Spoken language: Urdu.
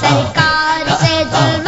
سرکار سے ظلم